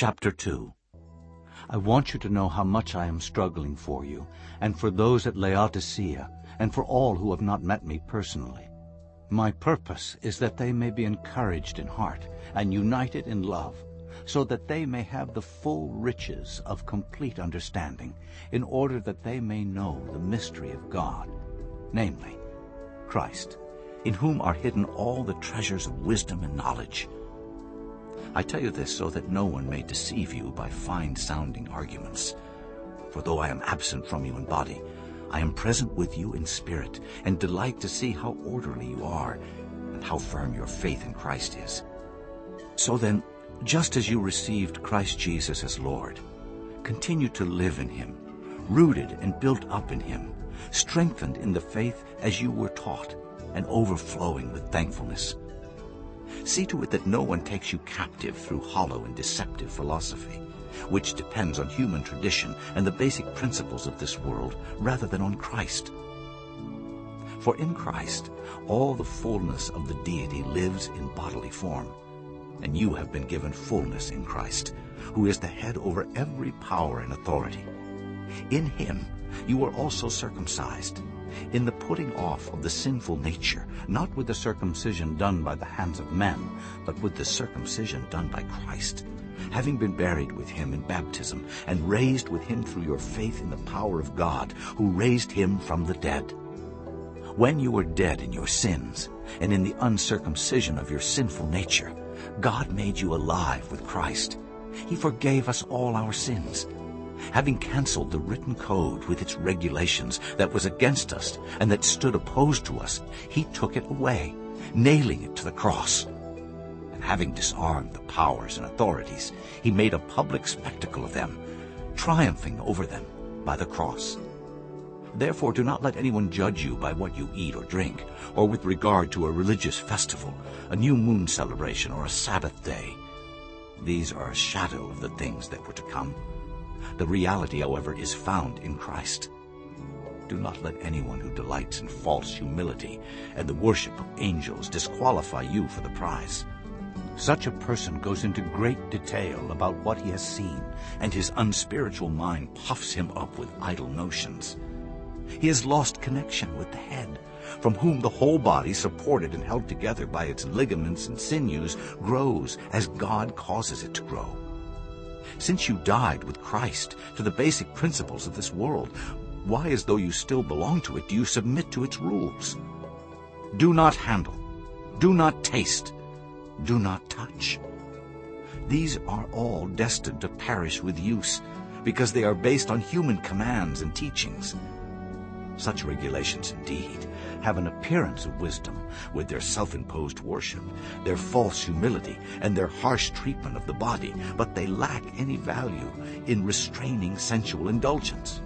Chapter 2 I want you to know how much I am struggling for you, and for those at Laodicea, and for all who have not met me personally. My purpose is that they may be encouraged in heart and united in love, so that they may have the full riches of complete understanding, in order that they may know the mystery of God, namely, Christ, in whom are hidden all the treasures of wisdom and knowledge. I tell you this so that no one may deceive you by fine-sounding arguments. For though I am absent from you in body, I am present with you in spirit, and delight to see how orderly you are, and how firm your faith in Christ is. So then, just as you received Christ Jesus as Lord, continue to live in him, rooted and built up in him, strengthened in the faith as you were taught, and overflowing with thankfulness. See to it that no one takes you captive through hollow and deceptive philosophy, which depends on human tradition and the basic principles of this world rather than on Christ. For in Christ all the fullness of the deity lives in bodily form, and you have been given fullness in Christ, who is the head over every power and authority. In him you are also circumcised, in the putting off of the sinful nature, not with the circumcision done by the hands of men, but with the circumcision done by Christ, having been buried with him in baptism, and raised with him through your faith in the power of God, who raised him from the dead. When you were dead in your sins, and in the uncircumcision of your sinful nature, God made you alive with Christ. He forgave us all our sins, having canceled the written code with its regulations that was against us and that stood opposed to us, he took it away, nailing it to the cross. And having disarmed the powers and authorities, he made a public spectacle of them, triumphing over them by the cross. Therefore do not let anyone judge you by what you eat or drink, or with regard to a religious festival, a new moon celebration, or a Sabbath day. These are a shadow of the things that were to come. The reality, however, is found in Christ. Do not let anyone who delights in false humility and the worship of angels disqualify you for the prize. Such a person goes into great detail about what he has seen, and his unspiritual mind puffs him up with idle notions. He has lost connection with the head, from whom the whole body, supported and held together by its ligaments and sinews, grows as God causes it to grow. Since you died with Christ to the basic principles of this world, why, as though you still belong to it, do you submit to its rules? Do not handle. Do not taste. Do not touch. These are all destined to perish with use, because they are based on human commands and teachings. Such regulations, indeed, have an appearance of wisdom with their self-imposed worship, their false humility, and their harsh treatment of the body, but they lack any value in restraining sensual indulgence.